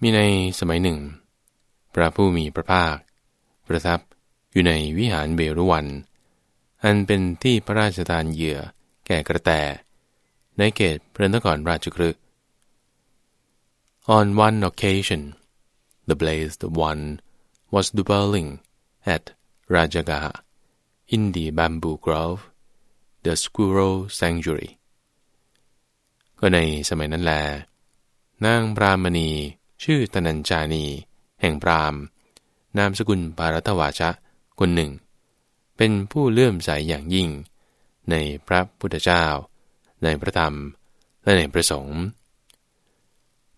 มีในสมัยหนึ่ง พระผู้มีพระภาค ประทับอยู่ในวิหารเบรุวัน อันเป็นที่พระราชทานเหยื่อแก่กระแต ในเขตพระนครราชกฤห์ On one occasion, the blazed one was dwelling at Rajagaha in the bamboo grove, the squirrel sanctuary. ก็ในสมัยนั้นแล นางปรามณี ชื่อตนัญจานี แห่งพรามนามสกุลปารัตวาชะคนหนึ่ง เป็นผู้เลื่อมใสอย่างยิ่ง ในพระพุทธเจ้า ในพระธรรม และในพระสงฆ์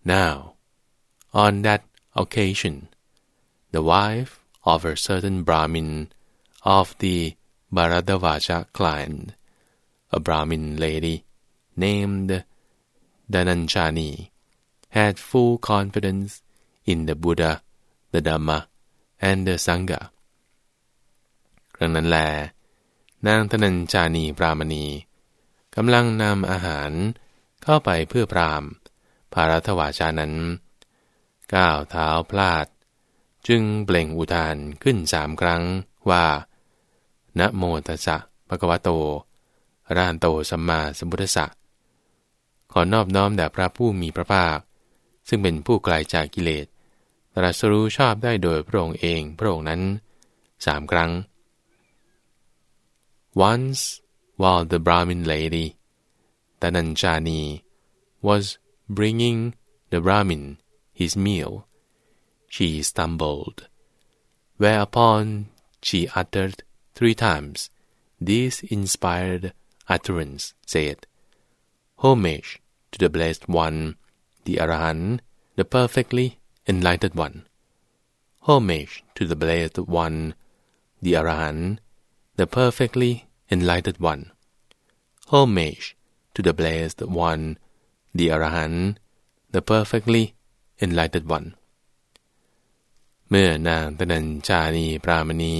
Now, on that occasion, the wife of a certain Brahmin of the Bharadavaja clan, a Brahmin lady named Dananjani had full confidence in the Buddha, the Dhamma, and the Sangha. ครั้งนั้นแล นางธนัญจานีปรามณีกำลังนำอาหารเข้าไปเพื่อพรามภารัตวาชานั้น ก้าวเท้าพลาด จึงเปล่งอุทานขึ้นสามครั้งว่านะโมตัสสะภะคะวะโตระหันโตสัมมาสัมพุทธัสสะขอนอบน้อมแด่พระผู้มีพระภาค ซึ่งเป็นผู้ไกลาจากกิเลสตรัสรู้ชอบได้โดยพระองค์เองพระองค์นั้นสามครั้ง Once while the Brahmin lady Dananjani was bringing the Brahmin his meal, she stumbled, whereupon she uttered three times this inspired utterance, said, Homage to the Blessed One, the Arahant, the perfectly enlightened one. Homage to the Blessed One, the Arahant, the perfectly enlightened one. Homage to the Blessed One, the Arahant, the perfectly enlightened one. เมื่อนางตนัญชานีปรามณี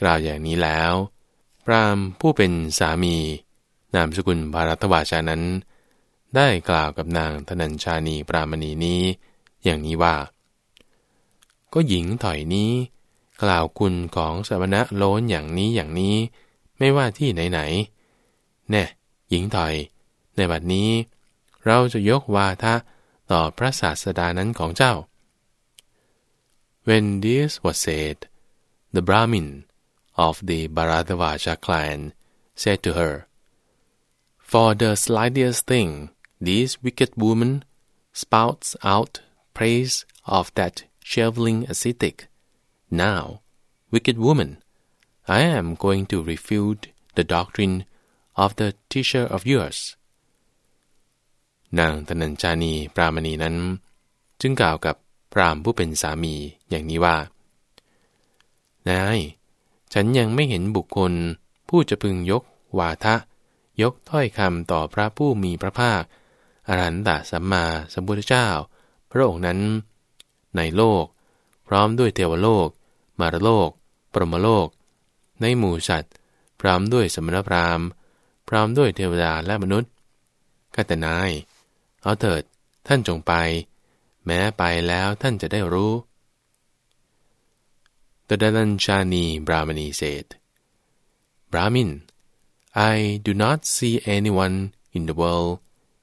กล่าวอย่างนี้แล้ว พรามผู้เป็นสามี นามสกุลภารัตวาชานั้น ได้กล่าวกับนางธนัญชานีปรามณีนี้ อย่างนี้ว่า ก็หญิงถอยนี้ กล่าวคุณของสมณะโล้นอย่างนี้อย่างนี้ ไม่ว่าที่ไหนๆแน่หญิงถอย ในบัดนี้ เราจะยกวาทะต่อพระศาสดานั้นของเจ้า When this was said, the Brahmin of the Bharadvaja clan said to her, For the slightest thing, this wicked woman spouts out praise of that shaveling ascetic. Now, wicked woman, I am going to refute the doctrine of the teacher of yours. นางตนัญชานีปรามณีนั้น จึงกล่าวกับพรามผู้เป็นสามีอย่างนี้ว่า นาย ฉันยังไม่เห็นบุคคล ผู้จะพึงยกวาทะ ยกถ้อยคำต่อพระผู้มีพระภาค อรหันตสัมมาสัมพุทธเจ้า พระองค์นั้น ในโลก พร้อมด้วยเทวโลก มารโลก ปรมโลก ในหมู่สัตว์ พร้อมด้วยสมณพราหมณ์ พร้อมด้วยเทวดาและมนุษย์ก็แต่นาย เอาเถิดท่านจงไป แม้ไปแล้วท่านจะได้รู้ The Dalanchani Brahmani said, Brahmin, I do not see anyone in the world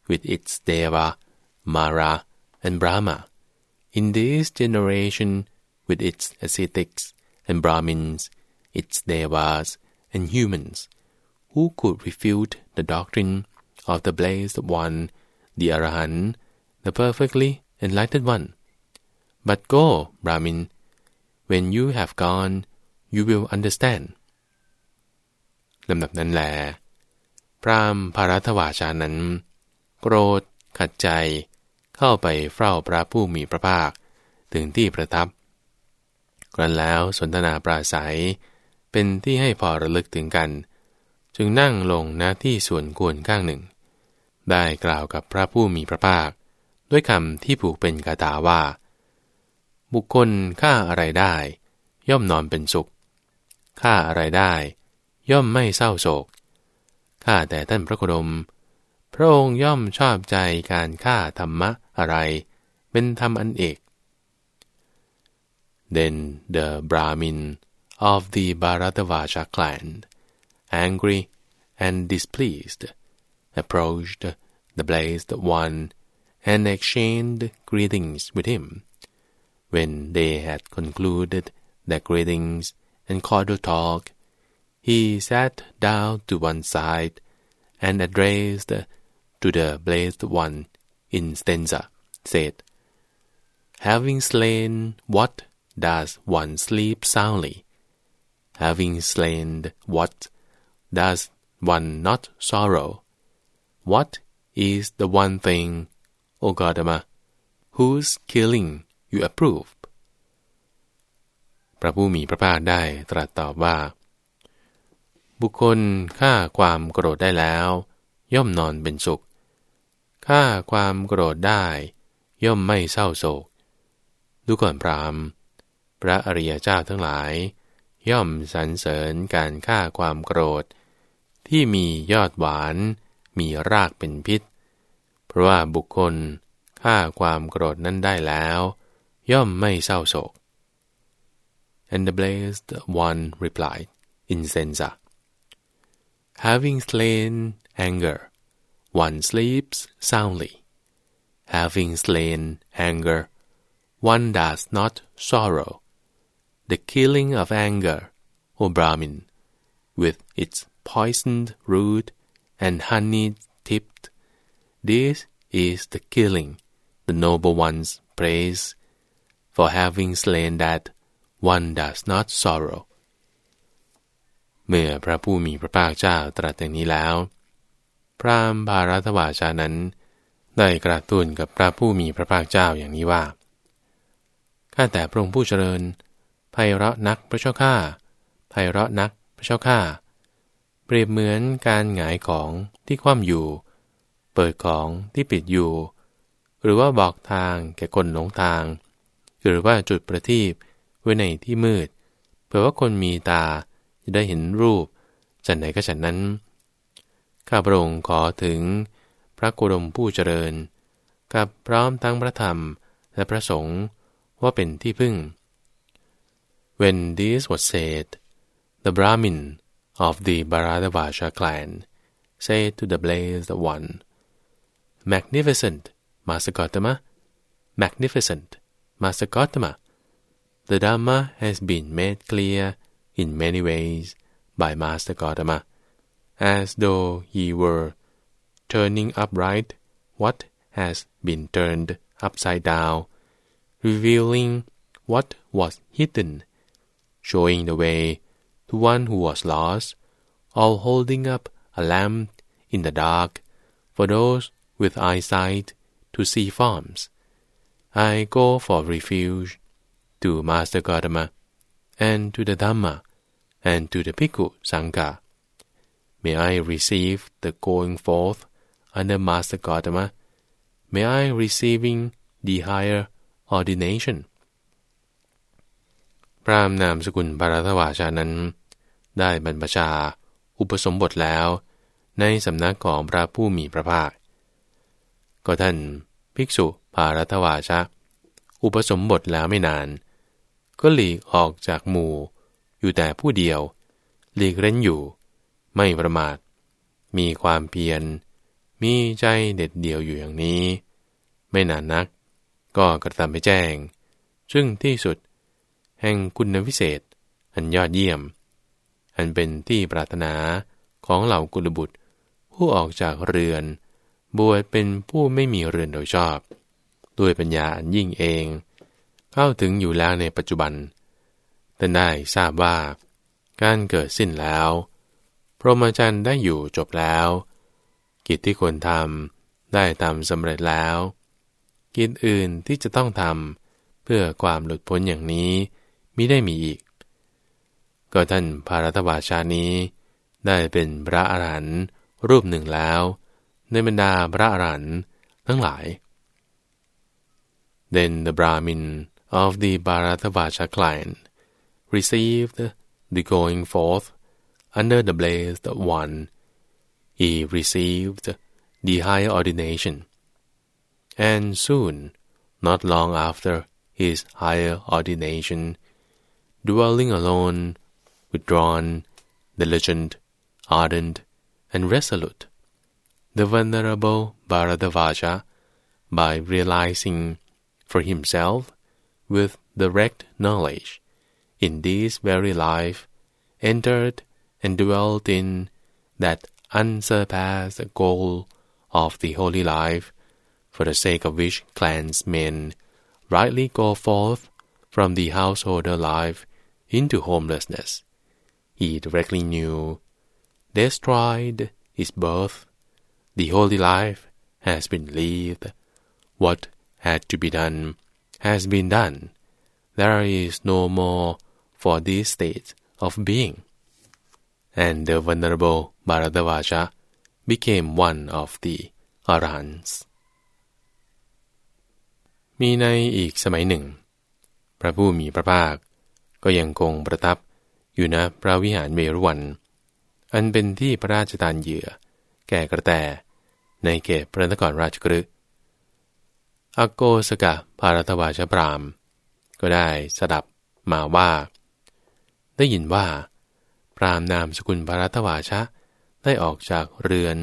with its Deva, Mara, and Brahma. In this generation, with its ascetics and Brahmins, its Devas and humans, who could refute the doctrine of the blessed one, the Arahant, the perfectly enlightened one? But go, Brahmin, when you have gone you will understand ลำดับนั้นแล พรามภารัตวาชานั้น โกรธ ขัดใจ เข้าไปเฝ้าพระผู้มีพระภาค ถึงที่ประทับ ครั้นแล้วสนทนาปราศัย เป็นที่ให้พอระลึกถึงกัน จึงนั่งลงณที่ส่วนควรข้างหนึ่ง ได้กล่าวกับพระผู้มีพระภาค ด้วยคำที่ผูกเป็นคาถาว่า บุคคลฆ่าอะไรได้ ย่อมนอนเป็นสุขฆ่าอะไรได้ ย่อมไม่เศร้าโศกข้าแต่ท่านพระโคดม พระองค์ย่อมชอบใจการฆ่าธรรมะอะไร เป็นธรรมอันเอก Then the Brahmin of the Bharatavaja clan, angry and displeased, approached the blessed one and exchanged greetings with him. When they had concluded their greetings and cordial talk, he sat down to one side and addressed to the blessed one in stanza, said, Having slain what does one sleep soundly? Having slain what does one not sorrow? What is the one thing, O Gautama, whose killing you approve? พระผู้มีพระภาคได้ตรัสตอบว่า บุคคลฆ่าความโกรธได้แล้ว ย่อมนอนเป็นสุข ฆ่าความโกรธได้ ย่อมไม่เศร้าโศก ดูก่อนพรามพระอริยเจ้าทั้งหลาย ย่อมสรรเสริญการฆ่าความโกรธ ที่มียอดหวาน มีรากเป็นพิษ เพราะว่าบุคคลฆ่าความโกรธนั้นได้แล้ว ย่อมไม่เศร้าโศก And the blessed one replied in Senza, Having slain anger, one sleeps soundly. Having slain anger, one does not sorrow. The killing of anger, O Brahmin, with its poisoned root and honey tipped, this is the killing the noble ones praise, for having slain that one does not sorrow. เมื่อพระผู้มีพระภาคเจ้าตรัสอย่างนี้แล้ว พระบารัตวาชานั้น ได้กระตุ้นกับพระผู้มีพระภาคเจ้าอย่างนี้ว่า ข้าแต่พระองค์ผู้เจริญ ไพเราะนักพระเจ้าข้า ไพเราะนักพระเจ้าข้า เปรียบเหมือนการหงายของที่คว่ำอยู่ เปิดของที่ปิดอยู่ หรือว่าบอกทางแก่คนหลงทาง หรือว่าจุดประทีปไว้ในที่มืดเพื่อว่าคนมีตาจะได้เห็นรูปจันไหนก็ฉันนั้น ข้าพระองค์ขอถึงพระโกรมผู้เจริญ กับพร้อมทั้งพระธรรมและพระสงฆ์ว่าเป็นที่พึ่ง When this was said, the Brahmin of the Bharadavaja clan said to the blessed one, Magnificent, Master Gautama, magnificent, Master Gautama, the Dhamma has been made clear in many ways by Master Gautama, as though he were turning upright what has been turned upside down, revealing what was hidden, showing the way to one who was lost, or holding up a lamp in the dark for those with eyesight to see forms. I go for refuge to Master Gautama and to the Dhamma and to the Piku Sangha. May I receive the going forth under Master Gautama. May I receiving the higher ordination. พรามนามสกุลปารัตวาชานั้น ได้บรรพชา อุปสมบทแล้ว ในสำนักของพระผู้มีพระภาค ก็ท่านภิกษุปารัตวาชะ อุปสมบทแล้วไม่นาน ก็หลีกออกจากหมู่ อยู่แต่ผู้เดียว หลีกเร้นอยู่ ไม่ประมาท มีความเพียร มีใจเด็ดเดี่ยวอยู่อย่างนี้ ไม่นานนัก ก็กระทำไปแจ้ง ซึ่งที่สุด แห่งคุณวิเศษ อันยอดเยี่ยม อันเป็นที่ปรารถนาของเหล่ากุลบุตร ผู้ออกจากเรือน บวชเป็นผู้ไม่มีเรือนโดยชอบ ด้วยปัญญาอันยิ่งเอง เข้าถึงอยู่แล้วในปัจจุบันแต่ได้ทราบว่า การเกิดสิ้นแล้ว พรหมจรรย์ได้อยู่จบแล้ว กิจที่ควรทำได้ทำสำเร็จแล้ว กิจอื่นที่จะต้องทำเพื่อความหลุดพ้นอย่างนี้มิได้มีอีก ก็ท่านพารัตวาชานี้ ได้เป็นพระอรหันต์รูปหนึ่งแล้ว ในบรรดาพระอรหันต์ทั้งหลาย Then the Brahmin of the Bharatavaja clan received the going forth under the blessed one. He received the high ordination, and soon, not long after his higher ordination, dwelling alone, withdrawn, diligent, ardent, and resolute. The venerable Bharadavaja, by realizing for himself with direct knowledge, in this very life, entered and dwelt in that unsurpassed goal of the holy life, for the sake of which clansmen rightly go forth from the householder life into homelessness. He directly knew, destroyed his birth, the holy life has been lived, what had to be done has been done. There is no more for this state of being. And the venerable Bharadavaja became one of the arahants มีในอีกสมัยหนึ่ง พระผู้มีพระภาค ก็ยังคงประทับอยู่ณพระวิหารเวรุวัน อันเป็นที่พระราชทานเหยื่อ แก่กระแตในเขตพระนครราชกฤห์อโกสกะภารตวาชพราม ก็ได้สดับมาว่า ได้ยินว่า รามนามสกุลภารตวาชะ ได้ออกจากเรือน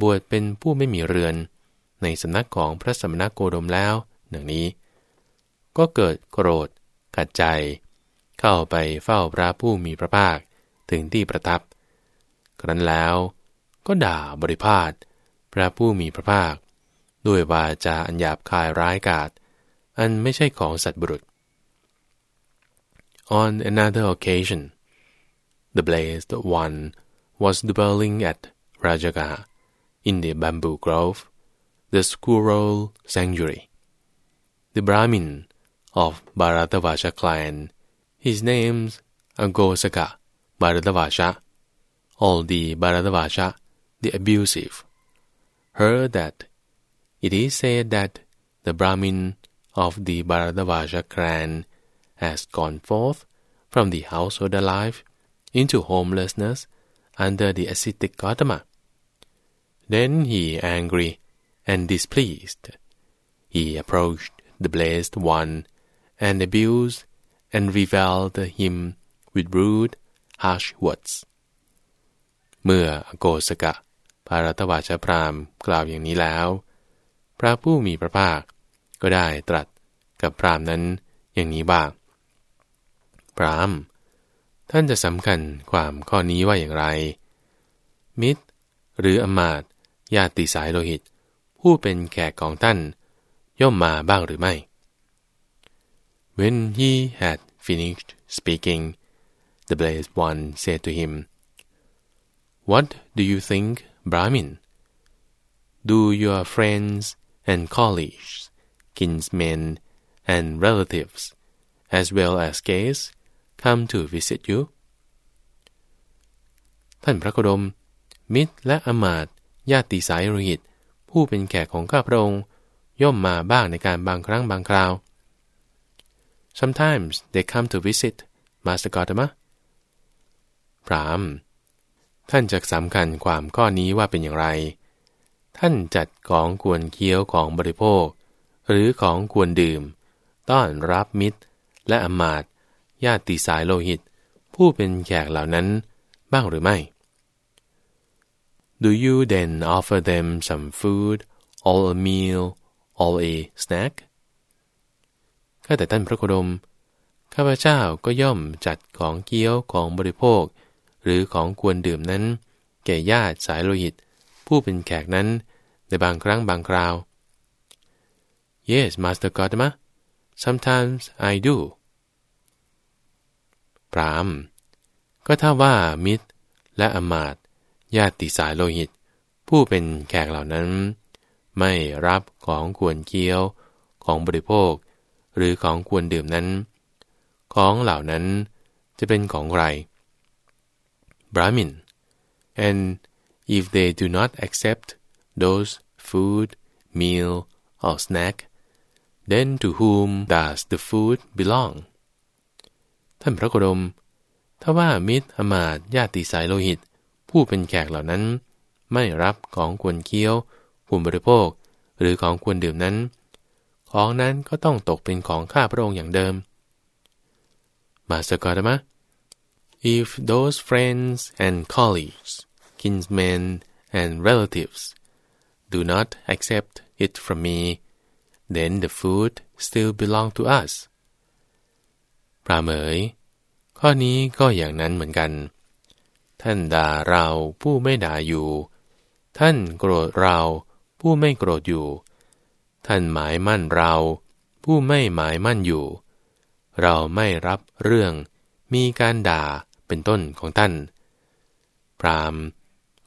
บวชเป็นผู้ไม่มีเรือน ในสำนักของพระสมณโกดมแล้วหนึ่งนี้ ก็เกิดโกรธขัดใจ เข้าไปเฝ้าพระผู้มีพระภาคถึงที่ประทับ ครั้นแล้วก็ด่าบริพาทพระผู้มีพระภาค ด้วยวาจาอันหยาบคายร้ายกาจอันไม่ใช่ของสัตว์บุรุษ On another occasion, the blessed one was dwelling at Rajagaha in the bamboo grove, the squirrel sanctuary. The Brahmin of Bharatavasha clan, his name's Agosaka Bharatavasha, all the Bharatavasha, the abusive, heard that it is said that the Brahmin of the Bharatavasha clan has gone forth from the household life into homelessness under the ascetic Gautama. Then he, angry and displeased, he approached the blessed one and abused and reviled him with rude, harsh words. เมื่อโกสกะภารตวาชพรามกล่าวอย่างนี้แล้ว พระผู้มีพระภาคก็ได้ตรัสกับพรามนั้นอย่างนี้บ้างพราม ท่านจะสำคัญความข้อนี้ว่าอย่างไร มิตร หรืออมาตญาติสายโลหิต ผู้เป็นแขกของท่าน ย่อมมาบ้างหรือไม่ When he had finished speaking, the blessed one said to him, What do you think, Brahmin? Do your friends and colleagues, kinsmen and relatives, as well as guests, come to visit you ท่านพระโคดม มิตรและอมาตญาติสายโลหิต ผู้เป็นแขกของข้าพระองค์ ย่อมมาบ้างในการบางครั้งบางคราว Sometimes they come to visit Master Gautama พรามท่านจะสำคัญความข้อนี้ว่าเป็นอย่างไร ท่านจัดของควรเคี้ยวของบริโภค หรือของควรดื่ม ต้อนรับมิตร และอมาต ญาติสายโลหิต ผู้เป็นแขกเหล่านั้นบ้างหรือไม่ Do you then offer them some food or a meal or a snack ข้าแต่ท่านพระโคดม ข้าพเจ้าก็ย่อมจัดของเกี้ยวของบริโภค หรือของควรดื่มนั้น แก่ญาติสายโลหิต ผู้เป็นแขกนั้นในบางครั้งบางคราว Yes Master Gautama sometimes I do พรามก็ถ้าว่ามิตรและอมาตญาติสายโลหิต ผู้เป็นแขกเหล่านั้น ไม่รับของควรเคี้ยวของบริโภค หรือของควรดื่มนั้น ของเหล่านั้นจะเป็นของใคร Brahmin and if they do not accept those food meal or snack then to whom does the food belong ท่านพระโคดม ถ้าว่ามิตรอมาตญาติสายโลหิต ผู้เป็นแขกเหล่านั้น ไม่รับของควรเคี้ยวควรบริโภค หรือของควรดื่มนั้น ของนั้นก็ต้องตกเป็นของข้าพระองค์อย่างเดิม Master Gotama, if those friends and colleagues, kinsmen and relatives do not accept it from me, then the food still belong to us พระเมย ข้อนี้ก็อย่างนั้นเหมือนกัน ท่านด่าเราผู้ไม่ด่าอยู่ ท่านโกรธเราผู้ไม่โกรธอยู่ ท่านหมายมั่นเรา ผู้ไม่หมายมั่นอยู่ เราไม่รับเรื่อง มีการด่าเป็นต้นของท่าน พราม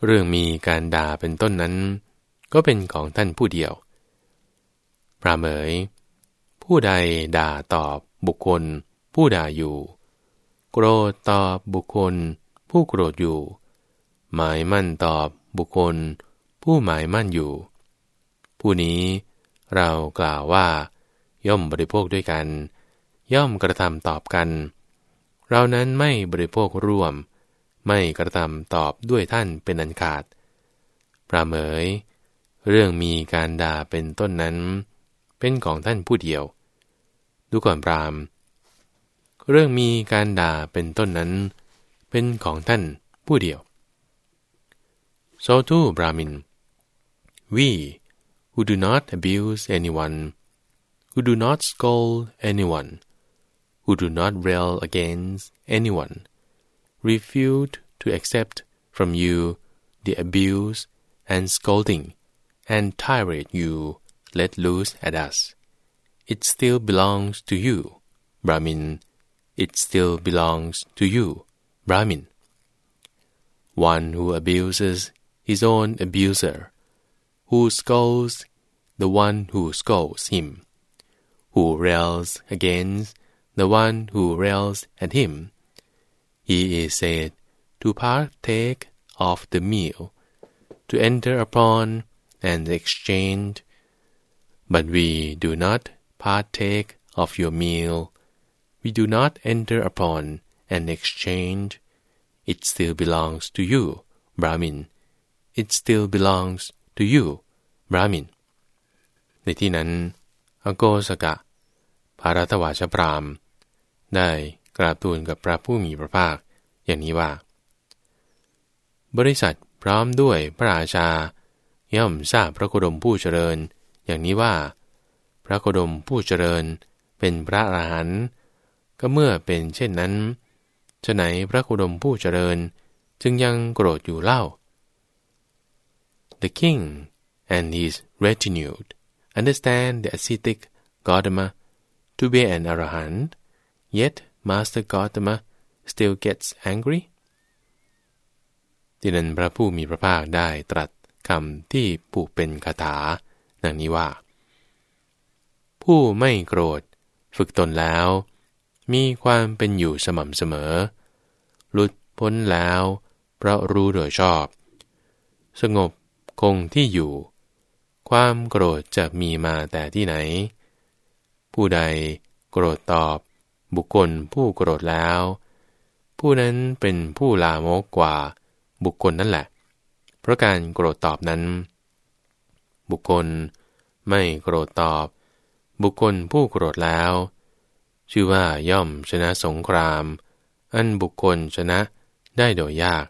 เรื่องมีการด่าเป็นต้นนั้น ก็เป็นของท่านผู้เดียว พระเมย ผู้ใดด่าตอบบุคคล ผู้ด่าอยู่ โกรธตอบบุคคล ผู้โกรธอยู่ หมายมั่นตอบบุคคล ผู้หมายมั่นอยู่ ผู้นี้เรากล่าวว่า ย่อมบริโภคด้วยกัน ย่อมกระทำตอบกัน เรานั้นไม่บริโภคร่วม ไม่กระทำตอบด้วยท่านเป็นอันขาด ปราเมย เรื่องมีการด่าเป็นต้นนั้น เป็นของท่านผู้เดียว ดูก่อนปราม เรื่องมีการด่าเป็นต้นนั้น เป็นของท่านผู้เดียว so too Brahmin we who do not abuse anyone who do not scold anyone who do not rail against anyone refuse to accept from you the abuse and scolding and tirade you let loose at us it still belongs to you Brahmin it still belongs to you, Brahmin. One who abuses his own abuser, who scolds the one who scolds him, who rails against the one who rails at him, he is said to partake of the meal, to enter upon and exchange, but we do not partake of your meal we do not enter upon an exchange it still belongs to you Brahmin it still belongs to you Brahmin ในที่นั้นอโกสกะภารัตวาชพราม ได้กราบทูลกับพระผู้มีพระภาค อย่างนี้ว่า บริษัทพร้อมด้วยพระราชา ย่อมทราบพระโคดมผู้เจริญ อย่างนี้ว่า พระโคดมผู้เจริญเป็นพระอรหันต์ ก็เมื่อเป็นเช่นนั้นจะไหนพระคุดมผู้เจริญจึงยังโกรธอยู่เล่า The king and his retinue understand the ascetic Gautama to be an arahant, yet Master Gautama still gets angry. ที่นั้นพระผู้มีพระภาคได้ตรัสคำที่ผูกเป็นคาถาดังนี้ว่า ผู้ไม่โกรธ ฝึกตนแล้ว มีความเป็นอยู่สม่ำเสมอ หลุดพ้นแล้ว เพราะรู้โดยชอบ สงบคงที่อยู่ ความโกรธจะมีมาแต่ที่ไหน ผู้ใดโกรธตอบ บุคคลผู้โกรธแล้ว ผู้นั้นเป็นผู้ลามกกว่าบุคคลนั่นแหละ เพราะการโกรธตอบนั้น บุคคลไม่โกรธตอบ บุคคลผู้โกรธแล้ว ชื่อว่าย่อมชนะสงคราม อันบุคคลชนะได้โดยยาก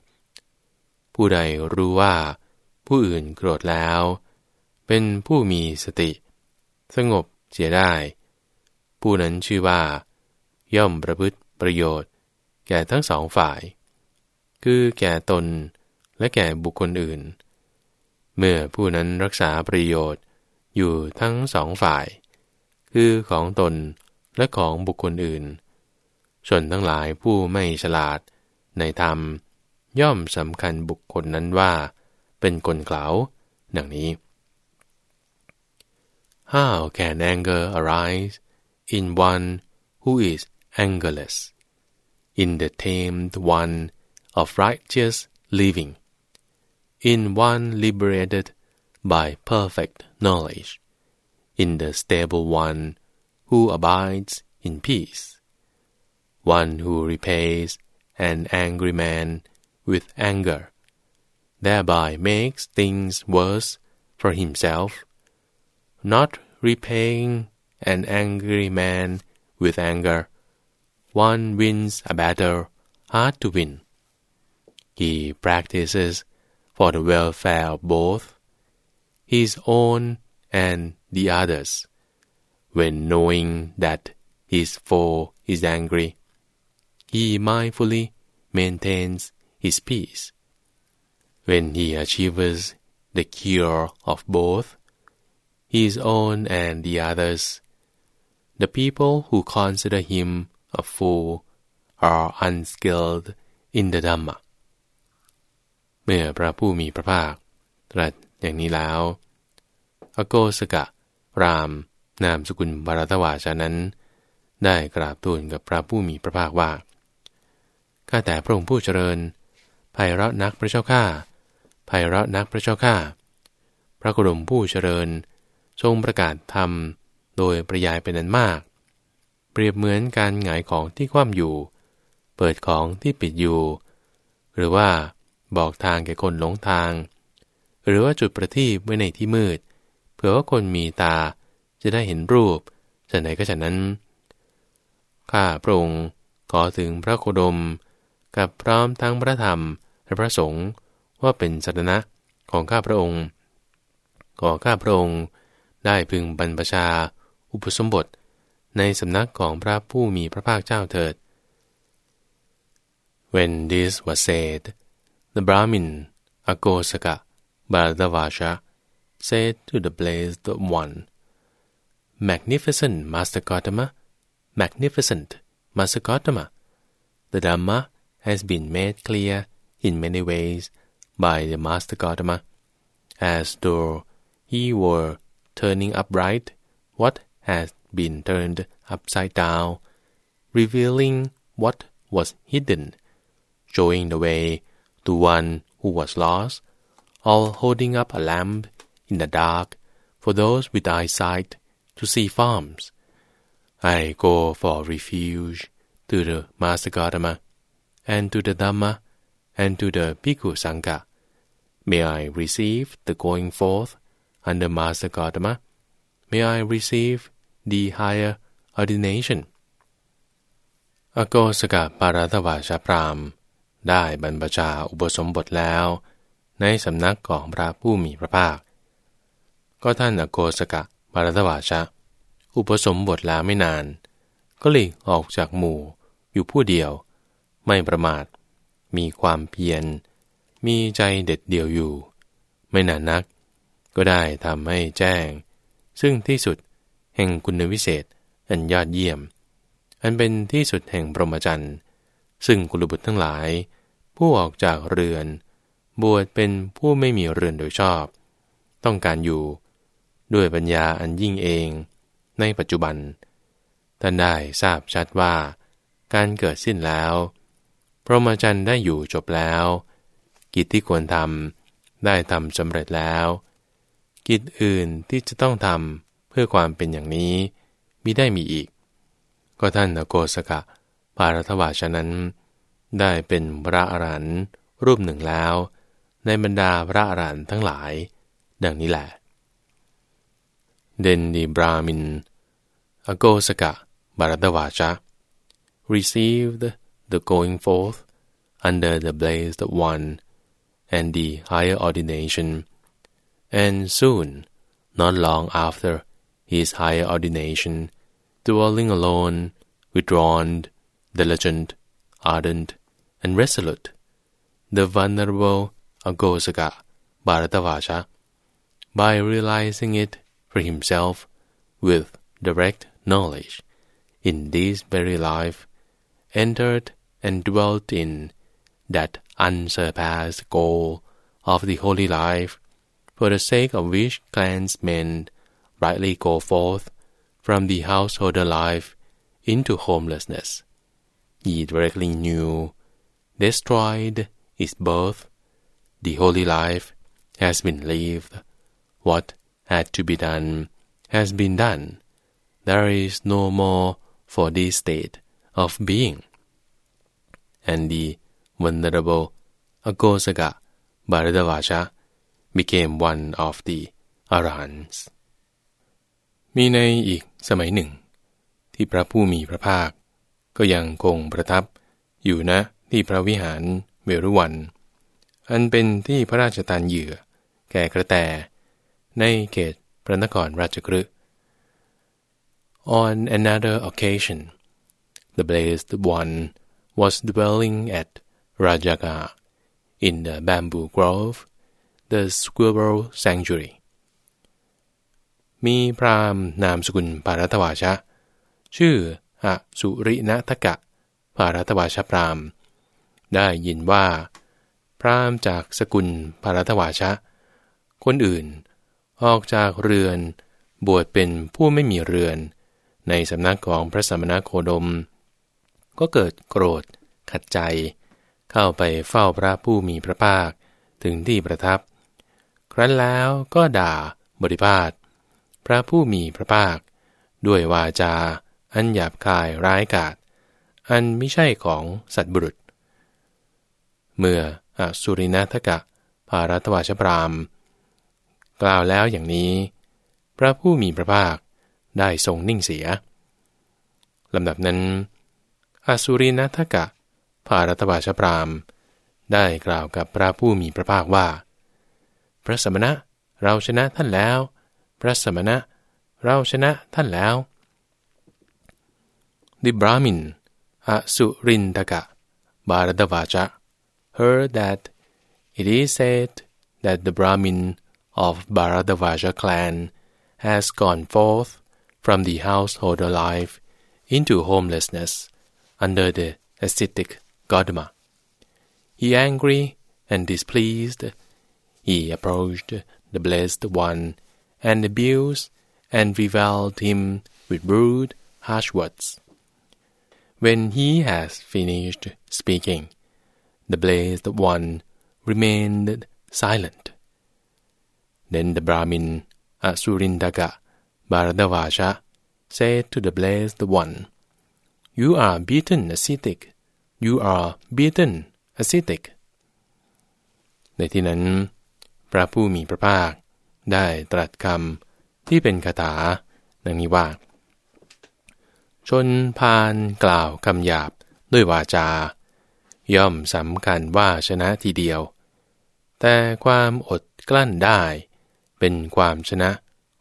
ผู้ใดรู้ว่า ผู้อื่นโกรธแล้ว เป็นผู้มีสติ สงบเสียได้ ผู้นั้นชื่อว่า ย่อมประพฤติประโยชน์ แก่ทั้งสองฝ่าย คือแก่ตนและแก่บุคคลอื่น เมื่อผู้นั้นรักษาประโยชน์อยู่ทั้งสองฝ่าย คือของตน และของบุคคลอื่นส่วนทั้งหลายผู้ไม่ฉลาด ในธรรม ย่อมสำคัญบุคคลนั้นว่า เป็นคนเกลาดังนี้ How can anger arise in one who is angerless in the tamed one of righteous living in one liberated by perfect knowledge in the stable one who abides in peace, one who repays an angry man with anger, thereby makes things worse for himself, not repaying an angry man with anger, one wins a battle hard to win. He practices for the welfare of both his own and the others When knowing that his foe is angry, he mindfully maintains his peace. When he achieves the cure of both his own and the others, the people who consider him a fool are unskilled in the Dhamma เมื่อพระผู้มีพระภาคตรัสอย่างนี้แล้ว อโกสกะ ราม นามสกุลบารัตวาชานั้น ได้กราบทูลกับพระผู้มีพระภาคว่า ข้าแต่พระองค์ผู้เจริญ ไพเราะนักพระเจ้าข้า ไพเราะนักพระเจ้าข้า พระกรมผู้เจริญ ทรงประกาศธรรมโดยประยายเป็นนันมาก เปรียบเหมือนการหงายของที่คว่ำอยู่ เปิดของที่ปิดอยู่ หรือว่าบอกทางแก่คนหลงทาง หรือว่าจุดประทีปไว้ในที่มืด เผื่อว่าคนมีตา จะได้เห็นรูปจะไหนก็ฉะนั้น ข้าพระองค์ขอถึงพระโคดม กับพร้อมทั้งพระธรรมและพระสงฆ์ว่าเป็นสัตนะของข้าพระองค์ ขอข้าพระองค์ได้พึงบรรพชา อุปสมบทในสำนักของพระผู้มีพระภาคเจ้าเถิด When this was said, the Brahmin Agosaka Bharadavasha said to the blessed one, Magnificent Master Gautama, magnificent Master Gautama, the Dhamma has been made clear in many ways by the Master Gautama, as though he were turning upright what has been turned upside down, revealing what was hidden, showing the way to one who was lost, or holding up a lamp in the dark for those with eyesight to see forms. I go for refuge to the Master Gautama, and to the Dhamma, and to the Bhikkhu Sangha. May I receive the going forth under Master Gautama, may I receive the higher ordination อโกสกะปารัตวาชาพรามได้บรรพชาอุปสมบทแล้ว ในสำนักของพระผู้มีพระภาค ก็ท่านอโกสกะ ปารัตวาชาอุปสมบทล้วไม่นาน ก็หลีกออกจากหมู่อยู่ผู้เดียว ไม่ประมาท มีความเพียร มีใจเด็ดเดี่ยวอยู่ ไม่นานนัก ก็ได้ทำให้แจ้ง ซึ่งที่สุดแห่งคุณวิเศษอันยอดเยี่ยม อันเป็นที่สุดแห่งพรหมจรรย์ซึ่งกุลบุตรทั้งหลาย ผู้ออกจากเรือน บวชเป็นผู้ไม่มีเรือนโดยชอบ ต้องการอยู่ ด้วยปัญญาอันยิ่งเอง ในปัจจุบัน ท่านได้ทราบชัดว่า การเกิดสิ้นแล้วพรหมจรรย์ได้อยู่จบแล้ว กิจที่ควรทำได้ทำสำเร็จแล้ว กิจอื่นที่จะต้องทำเพื่อความเป็นอย่างนี้มิได้มีอีก ก็ท่านโกสกะปารัตวาชนั้น ได้เป็นพระอรหันต์รูปหนึ่งแล้ว ในบรรดาพระอรหันต์ทั้งหลาย ดังนี้แหละ Then the Brahmin Agosaka Bharadavaja received the going forth under the blazed one and the higher ordination. And soon, not long after his higher ordination, dwelling alone, withdrawn, diligent, ardent, and resolute, the venerable Agosaka Bharatavaja, by realizing it for himself with direct knowledge, in this very life, entered and dwelt in that unsurpassed goal of the holy life for the sake of which clansmen rightly go forth from the householder life into homelessness. He directly knew, destroyed is birth, the holy life has been lived, what had to be done has been done, there is no more for this state of being. And the venerable Agosaka Bharadavaja became one of the arahants มีในอีกสมัยหนึ่ง ที่พระผู้มีพระภาค ก็ยังคงประทับอยู่นะที่พระวิหารเวรุวัน อันเป็นที่พระราชทานเหยื่อ แก่กระแต ในเขตพระนครราชกฤห์ On another occasion, the blessed one was dwelling at Rajaga in the bamboo grove, the squirrel sanctuary. มีพราหมณ์นามสกุลปารัตวาชะ ชื่ออสุรินทกะปารัตวาชพรามได้ยินว่า พราหมณ์จากสกุลปารัตวาชะ คนอื่น ออกจากเรือน บวชเป็นผู้ไม่มีเรือน ในสำนักของพระสมณโคดม ก็เกิดโกรธ ขัดใจ เข้าไปเฝ้าพระผู้มีพระภาคถึงที่ประทับ ครั้นแล้วก็ด่าบริพาทพระผู้มีพระภาค ด้วยวาจา อันหยาบคายร้ายกาจอันไม่ใช่ของสัตว์บุรุษ เมื่ออสุรินาทกะภารัตวาชพราม กล่าวแล้วอย่างนี้ พระผู้มีพระภาคได้ทรงนิ่งเสียลำดับนั้นอสุรินาทกะภารัตวาชพรามได้กล่าวกับพระผู้มีพระภาคว่า พระสมณะเราชนะท่านแล้ว พระสมณะเราชนะท่านแล้ว The Brahmin Asurindaka Bharadavaja heard that it is said that the Brahmin of Bharadavaja clan has gone forth from the householder life into homelessness under the ascetic Gautam. He angry and displeased, he approached the blessed one and abused and reviled him with rude, harsh words. When he has finished speaking, the blessed one remained silent. Then the Brahmin Asurindaka Bharadavaja said to the blessed one, You are beaten ascetic. You are beaten ascetic. ในที่นั้น พระผู้มีพระภาค ได้ตรัสคำที่เป็นคาถาดังนี้ว่า ชนพานกล่าวคำหยาบด้วยวาจา ย่อมสำคัญว่าชนะทีเดียว แต่ความอดกลั้นได้ เป็นความชนะ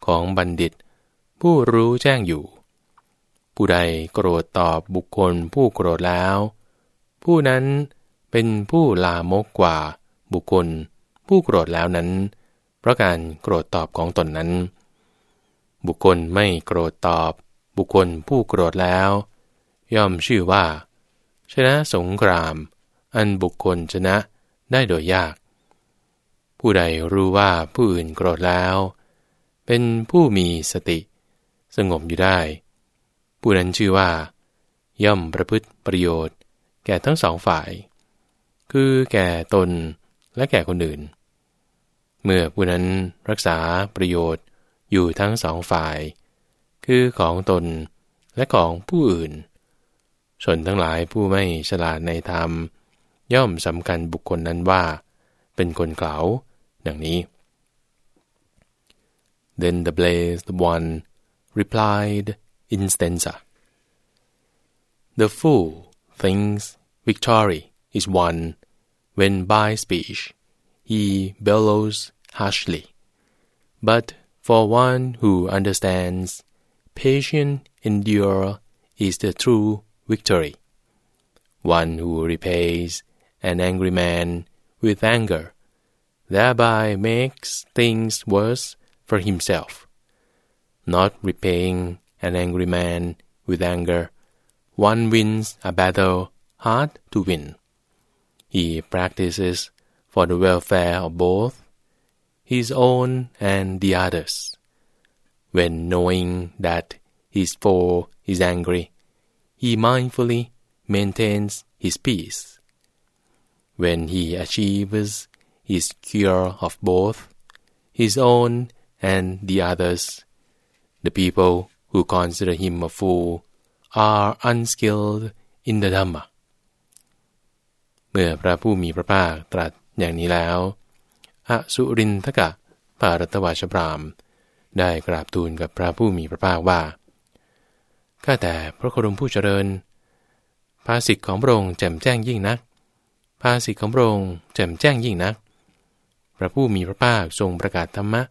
ของบัณฑิต ผู้รู้แจ้งอยู่ ผู้ใดโกรธตอบบุคคลผู้โกรธแล้ว ผู้นั้นเป็นผู้ลามกกว่าบุคคล ผู้โกรธแล้วนั้น เพราะการโกรธตอบของตนนั้น บุคคลไม่โกรธตอบ บุคคลผู้โกรธแล้ว ย่อมชื่อว่า ชนะสงคราม อันบุคคลชนะได้โดยยาก ผู้ใดรู้ว่าผู้อื่นโกรธแล้ว เป็นผู้มีสติ สงบอยู่ได้ ผู้นั้นชื่อว่า ย่อมประพฤติประโยชน์ แก่ทั้งสองฝ่าย คือแก่ตนและแก่คนอื่น เมื่อผู้นั้นรักษาประโยชน์อยู่ทั้งสองฝ่าย คือของตนและของผู้อื่น ชนทั้งหลายผู้ไม่ฉลาดในธรรม ย่อมสำคัญบุคคลนั้นว่า เป็นคนเกลา ดังนี้ Then the blessed one replied in stanza The fool thinks victory is won when by speech he bellows harshly. But for one who understands, patient endure is the true victory. One who repays an angry man with anger, thereby makes things worse for himself. Not repaying an angry man with anger, one wins a battle hard to win. He practices for the welfare of both, his own and the others. When knowing that his foe is angry, he mindfully maintains his peace. When he achieves his cure of both, his own and the others, the people who consider him a fool are unskilled in the Dhamma. เมื่อพระผู้มีพระภาคตรัสอย่างนี้แล้ว อสุรินทกะภารัตวาชพราม ได้กราบทูลกับพระผู้มีพระภาคว่า ข้าแต่พระโคดมผู้เจริญ ภาสิทธิ์ของพระองค์แจ่มแจ้งยิ่งนัก ภาสิทธิ์ของพระองค์แจ่มแจ้งยิ่งนัก พระผู้มีพระภาคทรงประกาศธรรมะ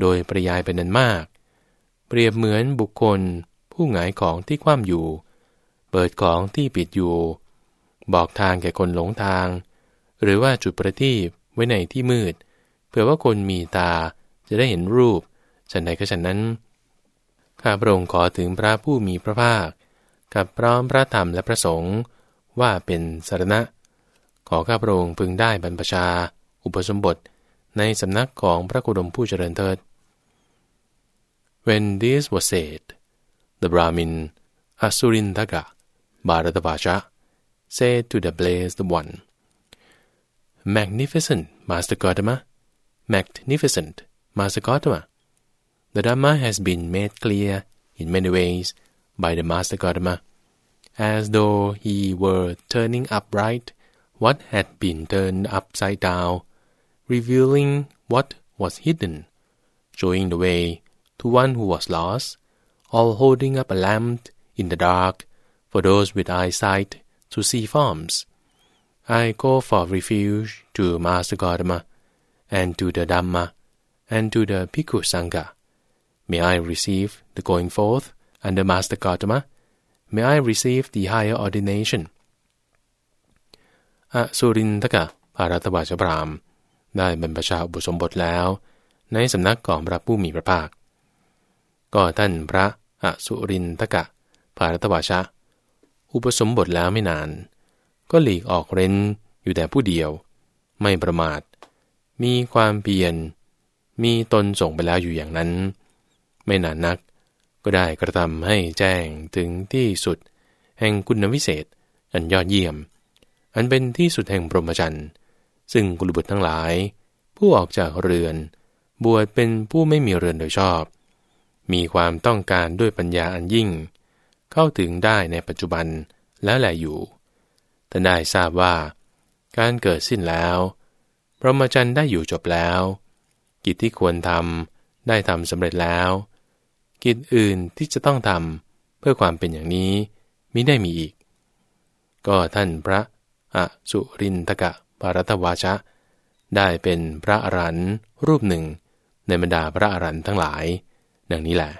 โดยปริยายเป็นนันมาก เปรียบเหมือนบุคคล ผู้หงายของที่คว่ำอยู่ เปิดของที่ปิดอยู่ บอกทางแก่คนหลงทาง หรือว่าจุดประทีปไว้ในที่มืด เพื่อว่าคนมีตาจะได้เห็นรูป ฉันใดก็ฉันนั้น ข้าพระองค์ขอถึงพระผู้มีพระภาค กับพร้อมพระธรรมและพระสงฆ์ว่าเป็นสารณะ ขอข้าพระองค์พึงได้บรรพชา อุปสมบท ในสำนักของพระโคดมผู้เจริญเถิด When this was said, the Brahmin Asurindaka Bharatavaja said to the blessed one, Magnificent Master Gautama, magnificent Master Gautama. The Dhamma has been made clear in many ways by the Master Gautama, as though he were turning upright what had been turned upside down, revealing what was hidden, showing the way to one who was lost, or holding up a lamp in the dark for those with eyesight to see forms. I go for refuge to Master Gautama, and to the Dhamma, and to the Bhikkhu Sangha. May I receive the going forth under Master Gautama. May I receive the higher ordination. อสุรินทกะภารัตวาชพราม ได้บรรพชาอุปสมบทแล้ว ในสำนักของพระผู้มีพระภาค ก็ท่านพระอสุรินทกะภารัตวาชะ อุปสมบทแล้วไม่นาน ก็หลีกออกเร้นอยู่แต่ผู้เดียว ไม่ประมาท มีความเพียรมีตนส่งไปแล้วอยู่อย่างนั้น ไม่นานนักก็ได้กระทำให้แจ้งถึงที่สุด แห่งคุณวิเศษ อันยอดเยี่ยม อันเป็นที่สุดแห่งพรหมจรรย์ ซึ่งกุลบุตรทั้งหลาย ผู้ออกจากเรือน บวชเป็นผู้ไม่มีเรือนโดยชอบ มีความต้องการด้วยปัญญาอันยิ่ง เข้าถึงได้ในปัจจุบันและแหละอยู่ท่านได้ทราบว่า การเกิดสิ้นแล้วพรหมจรรย์ได้อยู่จบแล้ว กิจที่ควรทำได้ทำสำเร็จแล้ว กิจอื่นที่จะต้องทำเพื่อความเป็นอย่างนี้มิได้มีอีก ก็ท่านพระอสุรินทกะ ปารัตวาชะ ได้เป็นพระอรันรูปหนึ่ง ในบรรดาพระอรันทั้งหลาย ดังนี้แหละ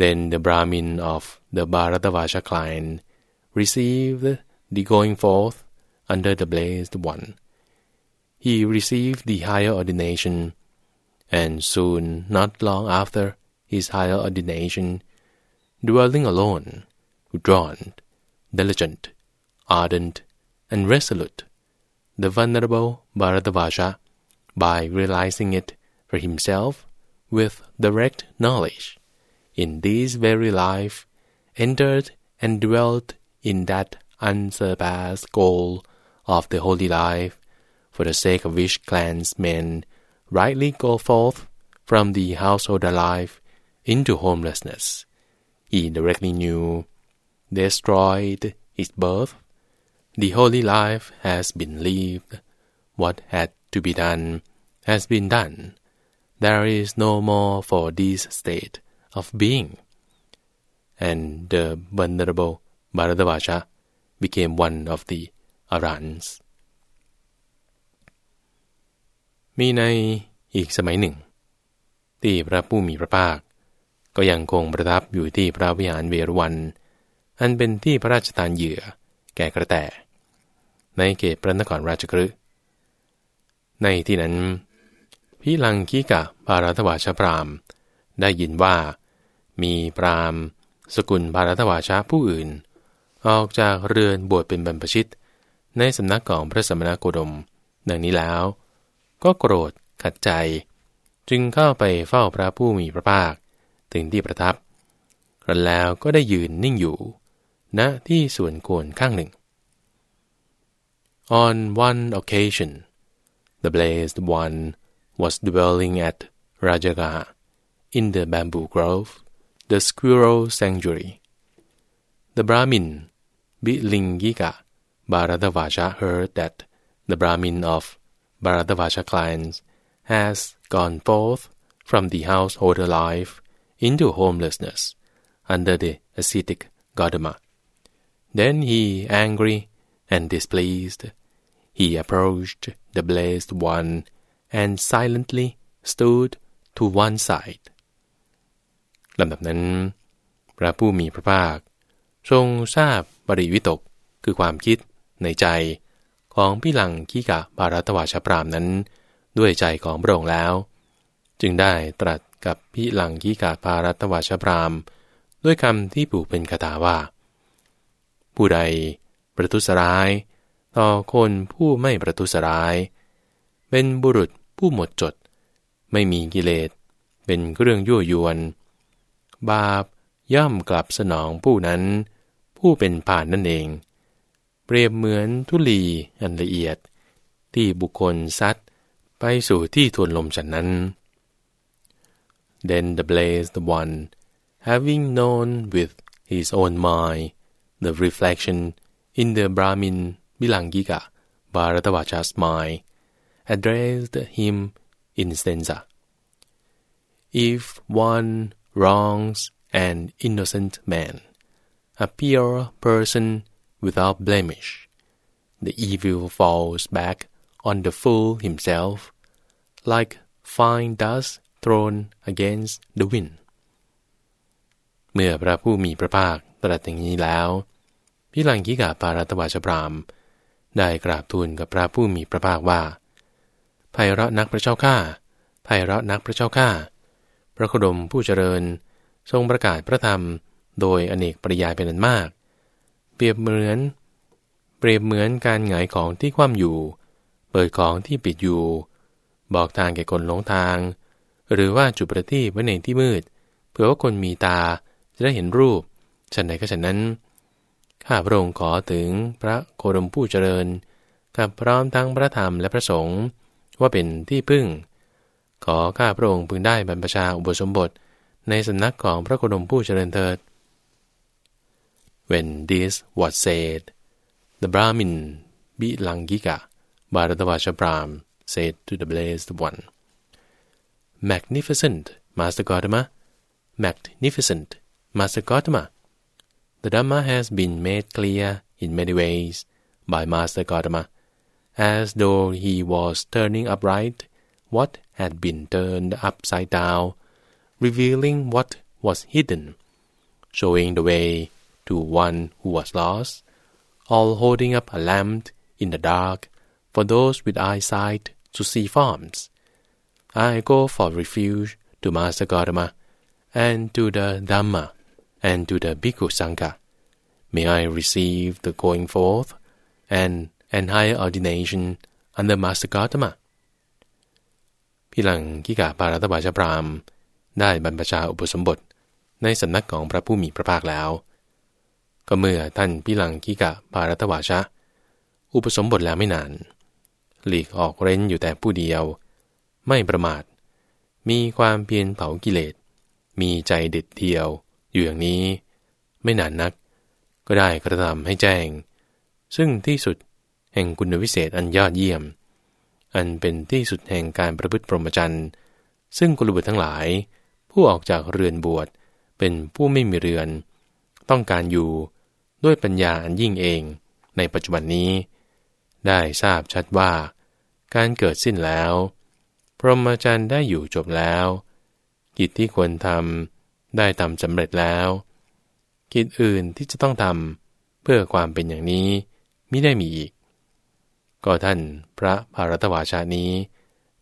Then the Brahmin of the Bharatavasha clan received the going forth under the blessed one. He received the higher ordination, and soon, not long after his higher ordination, dwelling alone, withdrawn, diligent, ardent, and resolute, the venerable Bharatavasha, by realizing it for himself with direct knowledge, in this very life, entered and dwelt in that unsurpassed goal of the holy life, for the sake of which clansmen rightly go forth from the householder life into homelessness. He directly knew, destroyed his birth. The holy life has been lived. What had to be done has been done. There is no more for this state of being. And the venerable Bharadavaja became one of the Arahants มีในอีกสมัยหนึ่ง ที่พระผู้มีพระภาค ก็ยังคงประทับอยู่ที่พระวิหารเวรวัน อันเป็นที่พระราชทานเหยื่อ แก่กระแต ในเขตพระนครราชกฤห์ในที่นั้น พิลังคีกะปารัตวาชพรามได้ยินว่า มีพรามสกุลปารัตวาชาผู้อื่น ออกจากเรือนบวชเป็นบรรพชิต ในสำนักของพระสมณโคดมดังนี้แล้ว ก็โกรธขัดใจ จึงเข้าไปเฝ้าพระผู้มีพระภาค ถึงที่ประทับรันแล้วก็ได้ยืนนิ่งอยู่ณที่ส่วนโคนข้างหนึ่ง On one occasion the blessed one was dwelling at Rajagaha in the bamboo grove the squirrel sanctuary. The Brahmin Bilingika Bharadavaja heard that the Brahmin of Bharadavaja clans has gone forth from the householder life into homelessness under the ascetic Gautama. Then he, angry and displeased, he approached the blessed one and silently stood to one side ลำดับนั้น พระผู้มีพระภาค ทรงทราบบริวิตกคือความคิดในใจของพิลังคีกะบารัตวาชพรามนั้น ด้วยใจของพระองค์แล้ว จึงได้ตรัสกับพิลังคีกะบารัตวาชพรามด้วยคำที่ผูกเป็นคาถาว่า ผู้ใด ประทุษร้าย ต่อคนผู้ไม่ประทุษร้าย เป็นบุรุษผู้หมดจด ไม่มีกิเลส เป็นเครื่องยั่วยวน บาปย่อมกลับสนองผู้นั้น ผู้เป็นผ่านนั่นเอง เปรียบเหมือนทุลีอันละเอียด ที่บุคคลซัดไปสู่ที่ทวนลมฉันนั้น Then the blessed one having known with his own mind the reflection in the Brahmin Bilangika Bharatavacha's mind, addressed him in stanza. If one wrongs an innocent man, a pure person without blemish, the evil falls back on the fool himself, like fine dust thrown against the wind. เมื่อพระผู้มีพระภาคตรัสอย่างนี้แล้ว พิลังกิกาปารัตวาชพรามได้กราบทูลกับพระผู้มีพระภาคว่าไพเราะนักพระเจ้าข้าไพเราะนักพระเจ้าข้าพระโคดมผู้เจริญทรงประกาศพระธรรมโดยอเนกปริยายเป็นอันมาก เปรียบเหมือน เปรียบเหมือนการหงายของที่คว่ำอยู่ เปิดของที่ปิดอยู่ บอกทางแก่คนหลงทาง หรือว่าจุดประทีปไว้ในที่มืดเพื่อว่าคนมีตาจะได้เห็นรูปฉันใดก็ฉันนั้น ข้าพระองค์ขอถึงพระโคดมผู้เจริญกับพร้อมทั้งพระธรรมและพระสงฆ์ว่าเป็นที่พึ่ง ขอข้าพระองค์พึงได้บรรพชาอุปสมบทในสำนักของพระโคดมผู้เจริญเถิด When this was said the Brahmin Bilangika Bharatavacha Brahm said to the blessed one Magnificent Master Gautama Magnificent Master Gautama. The Dhamma has been made clear in many ways by Master Gautama, as though he was turning upright what had been turned upside down, revealing what was hidden, showing the way to one who was lost, all holding up a lamp in the dark for those with eyesight to see forms. I go for refuge to Master Gautama and to the Dhamma and to the Bhikkhu Sangha. May I receive the going forth and an higher ordination under Master Gautama. พี่หลังกิกาปารัตบาชพรามได้บรรพชาอุปสมบทในสำนักของพระผู้มีพระภาคแล้ว ก็เมื่อท่านพี่หลังกิกะปารัตวาชะ อุปสมบทแล้วไม่นาน หลีกออกเร้นอยู่แต่ผู้เดียว ไม่ประมาท มีความเพียรเผากิเลส มีใจเด็ดเดียว อยู่อย่างนี้ ไม่นานนัก ก็ได้กระทำให้แจ้ง ซึ่งที่สุดแห่งคุณวิเศษอันยอดเยี่ยม อันเป็นที่สุดแห่งการประพฤติพรหมจรรย์ ซึ่งกุลบุตรทั้งหลาย ผู้ออกจากเรือนบวชเป็นผู้ไม่มีเรือน ต้องการอยู่ด้วยปัญญาอันยิ่งเองในปัจจุบันนี้ ได้ทราบชัดว่า การเกิดสิ้นแล้ว พรหมจรรย์ได้อยู่จบแล้ว กิจที่ควรทำ ได้ทำสำเร็จแล้ว กิจอื่นที่จะต้องทำเพื่อความเป็นอย่างนี้มิได้มีอีก ก็ท่านพระภารตวาชานี้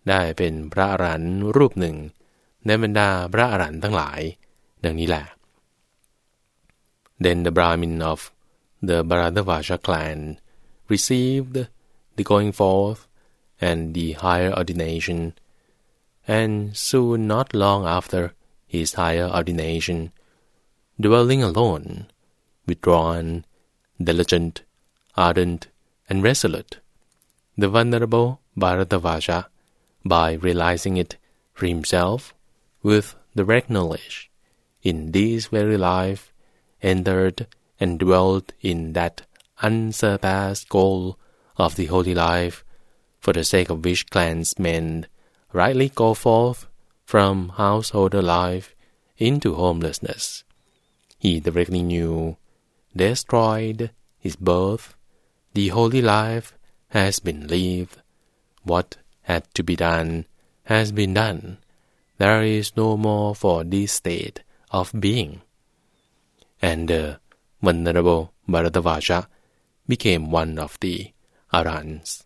ได้เป็นพระอรันรูปหนึ่ง ในบรรดาพระอรันทั้งหลาย ดังนี้แหละ Then the Brahmin of the Bharadavasha clan received the going forth and the higher ordination, and soon not long after his higher ordination, dwelling alone, withdrawn, diligent, ardent, and resolute. The venerable Bharatavaja, by realizing it for himself with direct knowledge, in this very life, entered and dwelt in that unsurpassed goal of the holy life, for the sake of which clansmen rightly go forth from householder life into homelessness. He directly knew, destroyed, is birth, the holy life has been lived, what had to be done has been done, there is no more for this state of being. And the Venerable Bharatavaja became one of the Arahants.